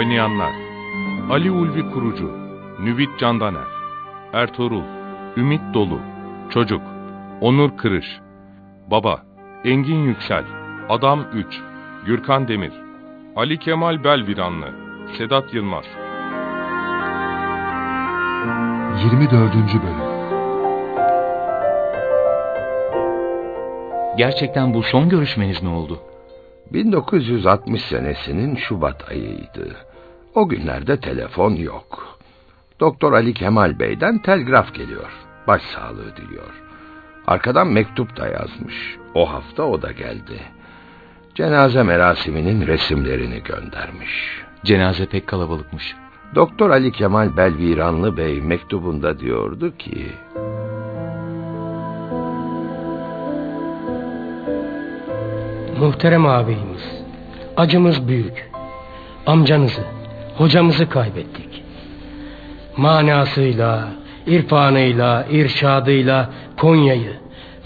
Oynayanlar Ali Ulvi Kurucu Nüvit Candaner Ertuğrul Ümit Dolu Çocuk Onur Kırış Baba Engin Yüksel Adam 3 Gürkan Demir Ali Kemal Belviranlı Sedat Yılmaz 24. Bölüm Gerçekten bu son görüşmeniz mi oldu? 1960 senesinin Şubat ayıydı. O günlerde telefon yok. Doktor Ali Kemal Bey'den telgraf geliyor. Başsağlığı diliyor. Arkadan mektup da yazmış. O hafta o da geldi. Cenaze merasiminin resimlerini göndermiş. Cenaze pek kalabalıkmış. Doktor Ali Kemal Belviranlı Bey mektubunda diyordu ki... Muhterem ağabeyimiz, acımız büyük. Amcanızı, hocamızı kaybettik. Manasıyla, irfanıyla, irşadıyla Konya'yı,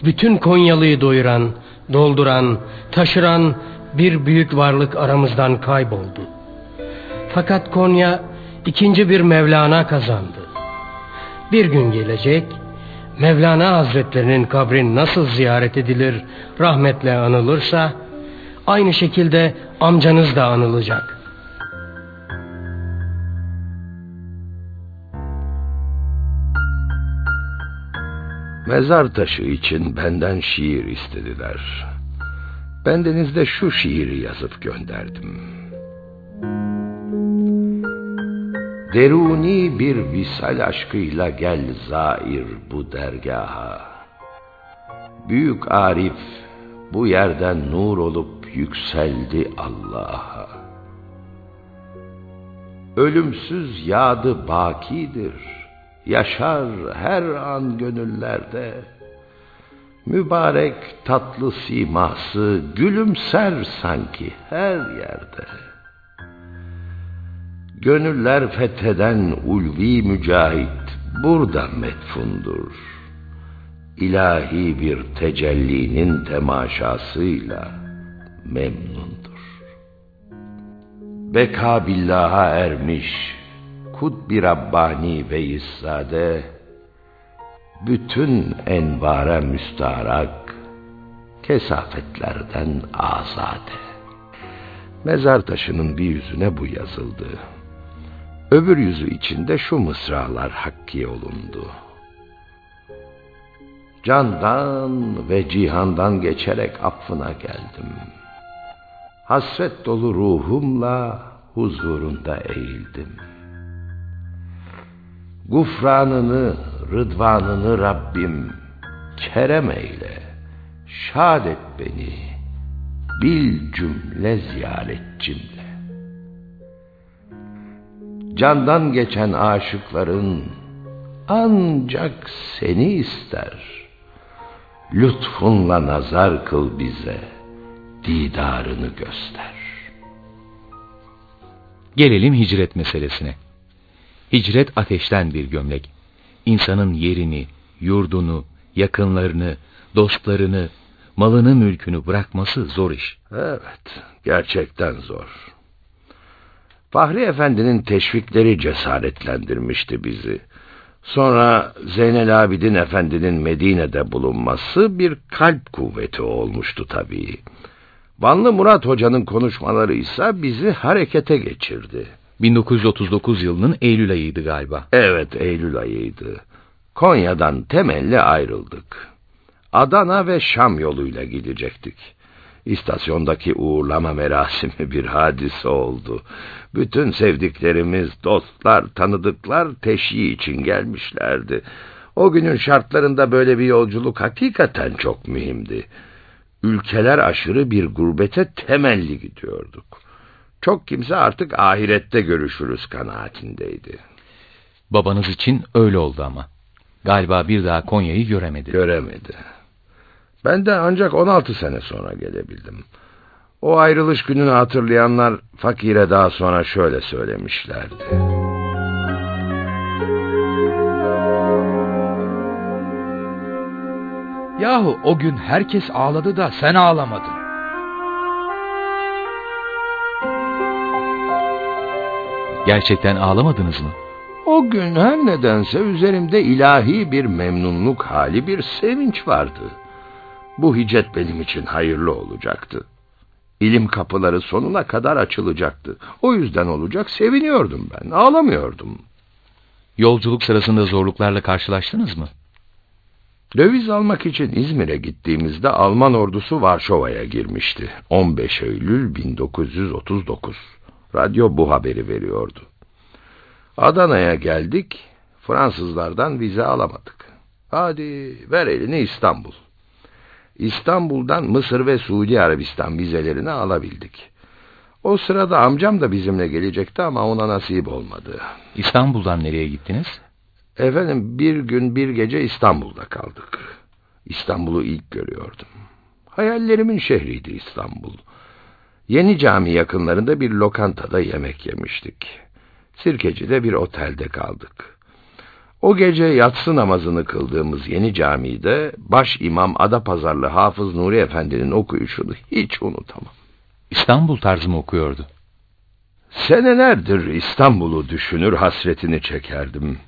bütün Konyalı'yı doyuran, dolduran, taşıran bir büyük varlık aramızdan kayboldu. Fakat Konya ikinci bir Mevlana kazandı. Bir gün gelecek, Mevlana Hazretlerinin kabrin nasıl ziyaret edilir, rahmetle anılırsa, aynı şekilde amcanız da anılacak. Mezar taşı için benden şiir istediler. Bendenizde şu şiiri yazıp gönderdim. Deruni bir visal aşkıyla gel zair bu dergaha. Büyük Arif bu yerden nur olup yükseldi Allah'a. Ölümsüz yadı bakidir, yaşar her an gönüllerde. Mübarek tatlı siması gülümser sanki her yerde. Gönüller fetheden ulvi mücahit burada metfundur. İlahi bir tecellinin temaşasıyla memnundur. Beka billaha ermiş, kud bir Rabbani ve İssade, bütün envara müstarak, kesafetlerden azade. Mezar taşının bir yüzüne bu yazıldı. Öbür yüzü içinde şu mısralar hakki olundu. Candan ve cihandan geçerek affına geldim. Hasret dolu ruhumla huzurunda eğildim. Gufranını, rıdvanını Rabbim kerem eyle, şad et beni, bil cümle ziyaretçimle. Candan geçen aşıkların ancak seni ister. Lütfunla nazar kıl bize, didarını göster. Gelelim hicret meselesine. Hicret ateşten bir gömlek. İnsanın yerini, yurdunu, yakınlarını, dostlarını, malını mülkünü bırakması zor iş. Evet, gerçekten zor. Fahri Efendi'nin teşvikleri cesaretlendirmişti bizi. Sonra Zeynel Abidin Efendi'nin Medine'de bulunması bir kalp kuvveti olmuştu tabii. Vanlı Murat Hoca'nın konuşmaları ise bizi harekete geçirdi. 1939 yılının Eylül ayıydı galiba. Evet, Eylül ayıydı. Konya'dan temelli ayrıldık. Adana ve Şam yoluyla gidecektik. İstasyondaki uğurlama merasimi bir hadise oldu. Bütün sevdiklerimiz, dostlar, tanıdıklar teşhi için gelmişlerdi. O günün şartlarında böyle bir yolculuk hakikaten çok mühimdi. ülkeler aşırı bir gurbete temelli gidiyorduk. Çok kimse artık ahirette görüşürüz kanaatindeydi. Babanız için öyle oldu ama. Galiba bir daha Konya'yı göremedi. Göremedi. Ben de ancak 16 sene sonra gelebildim. O ayrılış gününü hatırlayanlar fakire daha sonra şöyle söylemişlerdi. Yahu o gün herkes ağladı da sen ağlamadın. Gerçekten ağlamadınız mı? O gün her nedense üzerimde ilahi bir memnunluk hali, bir sevinç vardı. Bu hicret benim için hayırlı olacaktı. İlim kapıları sonuna kadar açılacaktı. O yüzden olacak seviniyordum ben, ağlamıyordum. Yolculuk sırasında zorluklarla karşılaştınız mı? Döviz almak için İzmir'e gittiğimizde Alman ordusu Varşova'ya girmişti. 15 Eylül 1939. Radyo bu haberi veriyordu. Adana'ya geldik, Fransızlardan vize alamadık. Hadi ver elini İstanbul. İstanbul'dan Mısır ve Suudi Arabistan vizelerini alabildik. O sırada amcam da bizimle gelecekti ama ona nasip olmadı. İstanbul'dan nereye gittiniz? Efendim bir gün bir gece İstanbul'da kaldık. İstanbul'u ilk görüyordum. Hayallerimin şehriydi İstanbul. Yeni cami yakınlarında bir lokantada yemek yemiştik. Sirkeci'de bir otelde kaldık. O gece yatsı namazını kıldığımız yeni camide baş imam Adapazarlı Hafız Nuri Efendi'nin okuyuşunu hiç unutamam. İstanbul tarzı mı okuyordu? Senelerdir İstanbul'u düşünür hasretini çekerdim.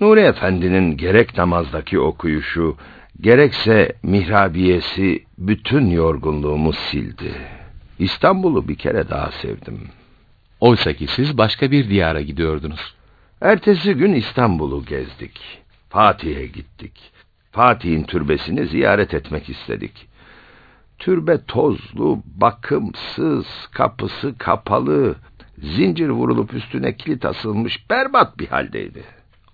Nuri Efendi'nin gerek namazdaki okuyuşu, gerekse mihrabiyesi bütün yorgunluğumu sildi. İstanbul'u bir kere daha sevdim. Oysa ki siz başka bir diyara gidiyordunuz. Ertesi gün İstanbul'u gezdik. Fatih'e gittik. Fatih'in türbesini ziyaret etmek istedik. Türbe tozlu, bakımsız, kapısı kapalı, zincir vurulup üstüne kilit asılmış berbat bir haldeydi.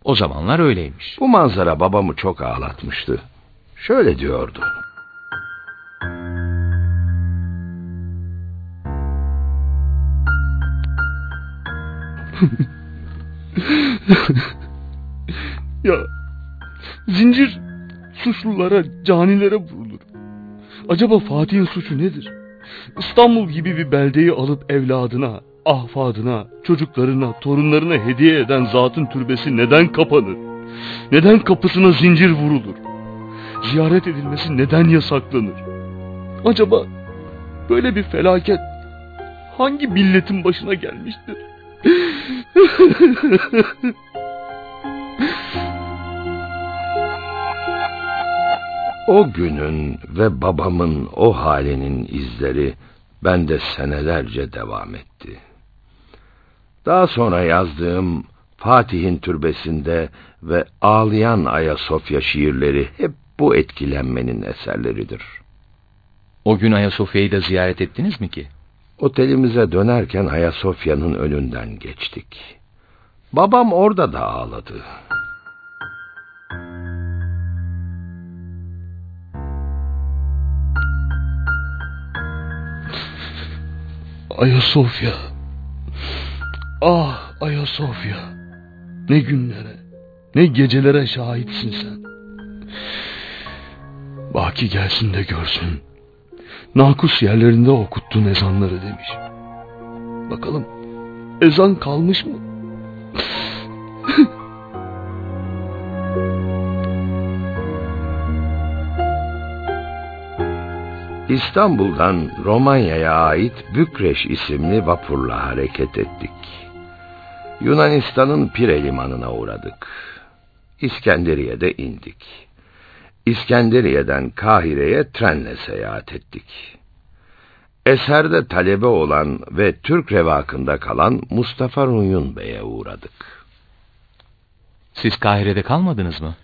O zamanlar öyleymiş. Bu manzara babamı çok ağlatmıştı. Şöyle diyordu. ya zincir suçlulara, canilere vurulur. Acaba Fatih'in suçu nedir? İstanbul gibi bir beldeyi alıp evladına, ahfadına, çocuklarına, torunlarına hediye eden zatın türbesi neden kapanır? Neden kapısına zincir vurulur? Ziyaret edilmesi neden yasaklanır? Acaba böyle bir felaket hangi milletin başına gelmiştir? O günün ve babamın o halinin izleri bende senelerce devam etti. Daha sonra yazdığım Fatih'in türbesinde ve Ağlayan Ayasofya şiirleri hep bu etkilenmenin eserleridir. O gün Ayasofya'yı da ziyaret ettiniz mi ki? Otelimize dönerken Ayasofya'nın önünden geçtik. Babam orada da ağladı. Ayasofya. Ah Ayasofya. Ne günlere, ne gecelere şahitsin sen. Baki gelsin de görsün. Nakus yerlerinde okuttun ezanları demiş. Bakalım ezan kalmış mı? İstanbul'dan Romanya'ya ait Bükreş isimli vapurla hareket ettik. Yunanistan'ın Pire limanına uğradık. İskenderiye'de indik. İskenderiye'den Kahire'ye trenle seyahat ettik. Eserde talebe olan ve Türk revakında kalan Mustafa Ruyun Bey'e uğradık. Siz Kahire'de kalmadınız mı?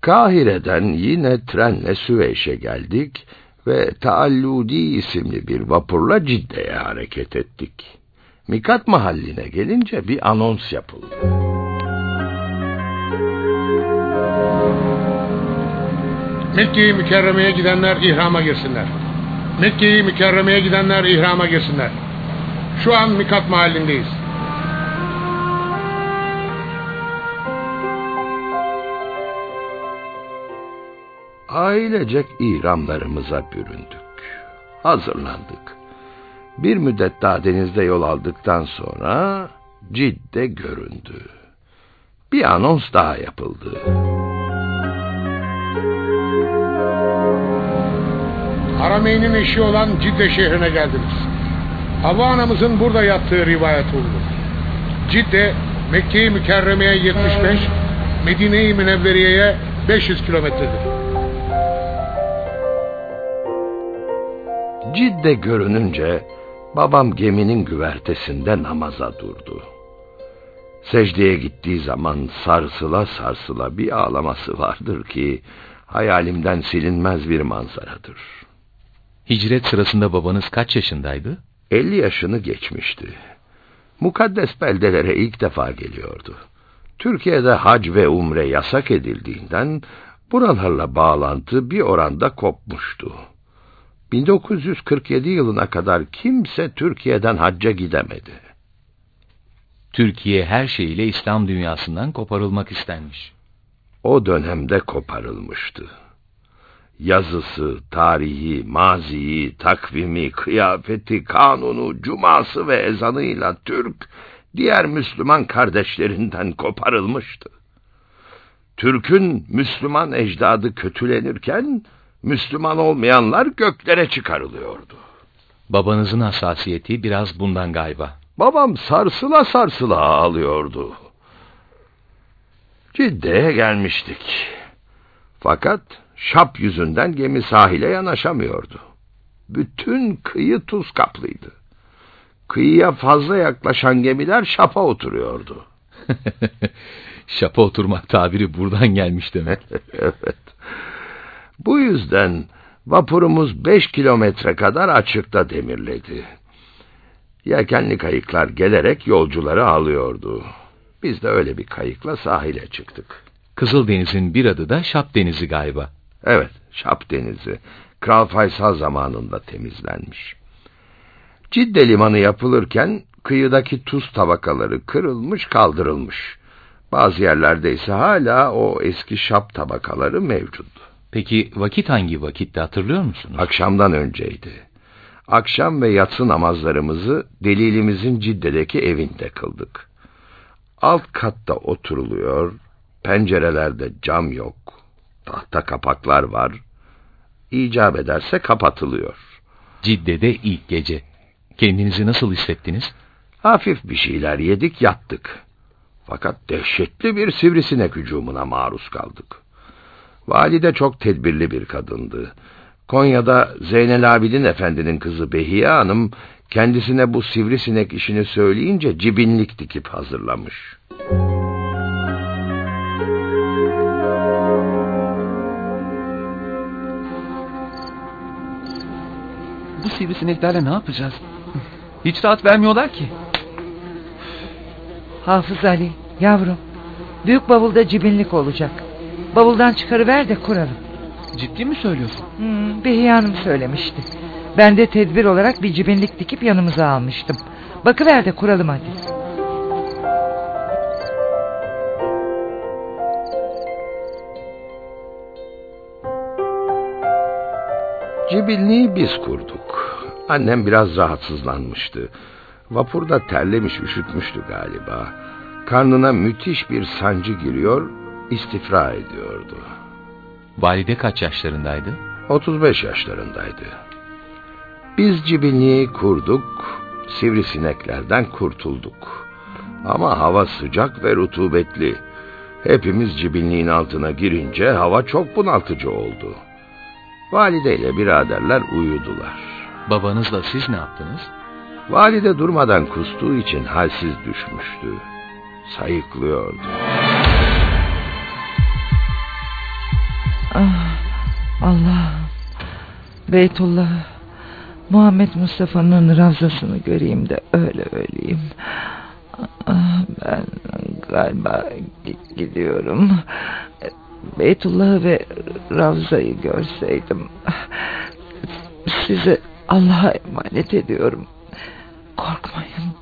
Kahire'den yine trenle Süveyş'e geldik ve Taalludi isimli bir vapurla Cidde'ye hareket ettik. Mikat mahalline gelince bir anons yapıldı. Mekke-i Mükerreme'ye gidenler ihrama girsinler. Mekke'yi mükerremeye gidenler ihrama girsinler. Şu an Mikat mahallindeyiz. Ailecek ihramlarımıza büründük. Hazırlandık. Bir müddet daha denizde yol aldıktan sonra Cidde göründü. Bir anons daha yapıldı. Harameyn'in eşi olan Cidde şehrine geldiniz. Havva anamızın burada yattığı rivayet oldu. Cidde, Mekke-i Mükerreme'ye 75, Medine-i Münevveriye'ye 500 kilometredir. Cidde görününce babam geminin güvertesinde namaza durdu. Secdeye gittiği zaman sarsıla sarsıla bir ağlaması vardır ki hayalimden silinmez bir manzaradır. Hicret sırasında babanız kaç yaşındaydı? 50 yaşını geçmişti. Mukaddes beldelere ilk defa geliyordu. Türkiye'de hac ve umre yasak edildiğinden buralarla bağlantı bir oranda kopmuştu. 1947 yılına kadar kimse Türkiye'den hacca gidemedi. Türkiye her şeyiyle İslam dünyasından koparılmak istenmiş. O dönemde koparılmıştı. Yazısı, tarihi, maziyi, takvimi, kıyafeti, kanunu, cuması ve ezanıyla Türk, diğer Müslüman kardeşlerinden koparılmıştı. Türk'ün Müslüman ecdadı kötülenirken, Müslüman olmayanlar göklere çıkarılıyordu. Babanızın hassasiyeti biraz bundan galiba. Babam sarsıla sarsıla ağlıyordu. Cidde'ye gelmiştik. Fakat şap yüzünden gemi sahile yanaşamıyordu. Bütün kıyı tuz kaplıydı. Kıyıya fazla yaklaşan gemiler şapa oturuyordu. şapa oturmak tabiri buradan gelmiş demek. evet. Bu yüzden vapurumuz beş kilometre kadar açıkta demirledi. Yelkenli kayıklar gelerek yolcuları alıyordu. Biz de öyle bir kayıkla sahile çıktık. Kızıldeniz'in bir adı da Şap Denizi galiba. Evet, Şap Denizi. Kral Faysal zamanında temizlenmiş. Cidde limanı yapılırken kıyıdaki tuz tabakaları kırılmış kaldırılmış. Bazı yerlerde ise hala o eski şap tabakaları mevcut. Peki vakit hangi vakitte hatırlıyor musunuz? Akşamdan önceydi. Akşam ve yatsı namazlarımızı delilimizin Cidde'deki evinde kıldık. Alt katta oturuluyor, pencerelerde cam yok, tahta kapaklar var, icap ederse kapatılıyor. Cidde'de ilk gece. Kendinizi nasıl hissettiniz? Hafif bir şeyler yedik yattık. Fakat dehşetli bir sivrisinek hücumuna maruz kaldık. Valide çok tedbirli bir kadındı. Konya'da Zeynel Abidin Efendi'nin kızı Behiye Hanım kendisine bu sivrisinek işini söyleyince cibinlik dikip hazırlamış. Bu sivrisineklerle ne yapacağız? Hiç rahat vermiyorlar ki. Hafız Ali, yavrum. Büyük bavulda cibinlik olacak. Bavuldan çıkarıver de kuralım. Ciddi mi söylüyorsun? Hmm, Behiye Hanım söylemişti. Ben de tedbir olarak bir cibinlik dikip yanımıza almıştım. Bakıver de kuralım hadi. Cibinliği biz kurduk. Annem biraz rahatsızlanmıştı. Vapurda terlemiş üşütmüştü galiba. Karnına müthiş bir sancı giriyor, istifra ediyordu. Valide kaç yaşlarındaydı? 35 yaşlarındaydı. Biz cibinliği kurduk, sivrisineklerden kurtulduk. Ama hava sıcak ve rutubetli. Hepimiz cibinliğin altına girince hava çok bunaltıcı oldu. Valide ile biraderler uyudular. Babanızla siz ne yaptınız? Valide durmadan kustuğu için halsiz düşmüştü. Sayıklıyordu. Ah, Allah. Beytullah. Muhammed Mustafa'nın ravzasını göreyim de öyle öleyim. Ah, ben galiba gidiyorum. Beytullah'ı ve Ravza'yı görseydim. Sizi Allah'a emanet ediyorum. Korkmayın.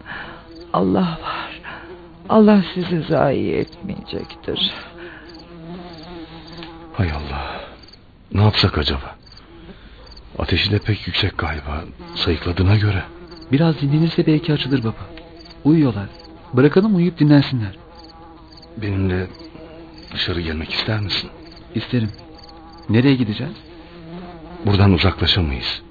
Allah var. Allah sizi zayi etmeyecektir. Hay Allah. Ne yapsak acaba? Ateşi de pek yüksek galiba. Sayıkladığına göre. Biraz dinlenirse belki açılır baba. Uyuyorlar. Bırakalım uyuyup dinlensinler. Benimle dışarı gelmek ister misin? İsterim. Nereye gideceğiz? Buradan uzaklaşamayız.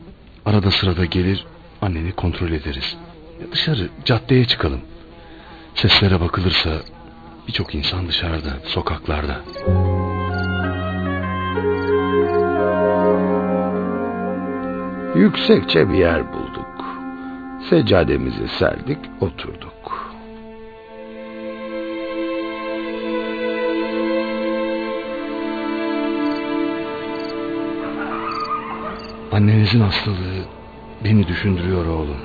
Arada sırada gelir anneni kontrol ederiz. Ya Dışarı caddeye çıkalım. Seslere bakılırsa birçok insan dışarıda, sokaklarda. Yüksekçe bir yer bulduk. Seccademizi serdik, oturduk. Annenizin hastalığı beni düşündürüyor oğlum.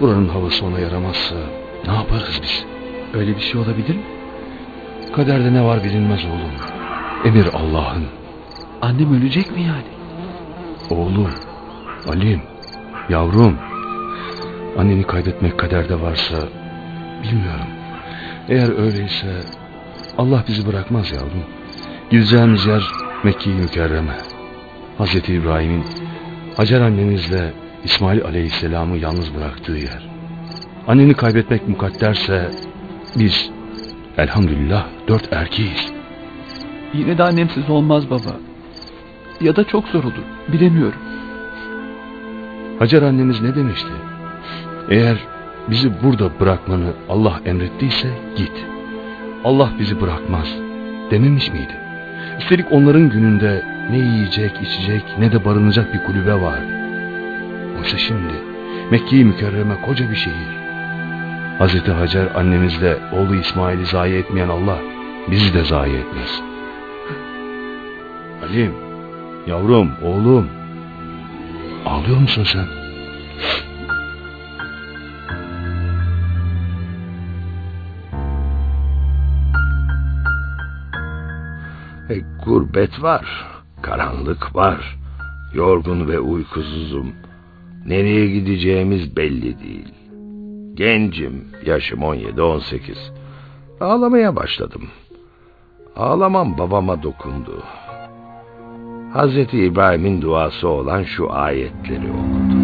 Buranın havası ona yaramazsa ne yaparız biz? Öyle bir şey olabilir mi? Kaderde ne var bilinmez oğlum. Emir Allah'ın. Annem ölecek mi yani? Oğlum, Ali'm, yavrum. Anneni kaybetmek kaderde varsa bilmiyorum. Eğer öyleyse Allah bizi bırakmaz yavrum. Gideceğimiz yer Mekke-i Mükerreme. Hazreti İbrahim'in Hacer annemizle İsmail Aleyhisselam'ı yalnız bıraktığı yer. Anneni kaybetmek mukadderse biz elhamdülillah dört erkeğiz. Yine de annemsiz olmaz baba. Ya da çok zor olur. Bilemiyorum. Hacer annemiz ne demişti? Eğer bizi burada bırakmanı Allah emrettiyse git. Allah bizi bırakmaz dememiş miydi? Üstelik onların gününde ne yiyecek, içecek ne de barınacak bir kulübe var. Oysa şimdi Mekke-i Mükerreme koca bir şehir. Hazreti Hacer annemizle oğlu İsmail'i zayi etmeyen Allah bizi de zayi etmez. Halim, yavrum, oğlum. Ağlıyor musun sen? E, gurbet var, karanlık var. Yorgun ve uykusuzum. Nereye gideceğimiz belli değil. Gencim, yaşım 17-18. Ağlamaya başladım. Ağlamam babama dokundu. Hazreti İbrahim'in duası olan şu ayetleri okudu.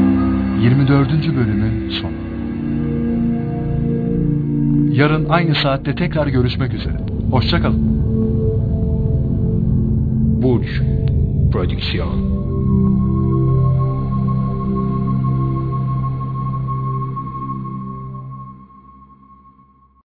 24. bölümün sonu. Yarın aynı saatte tekrar görüşmek üzere. Hoşçakalın. Burç Producción.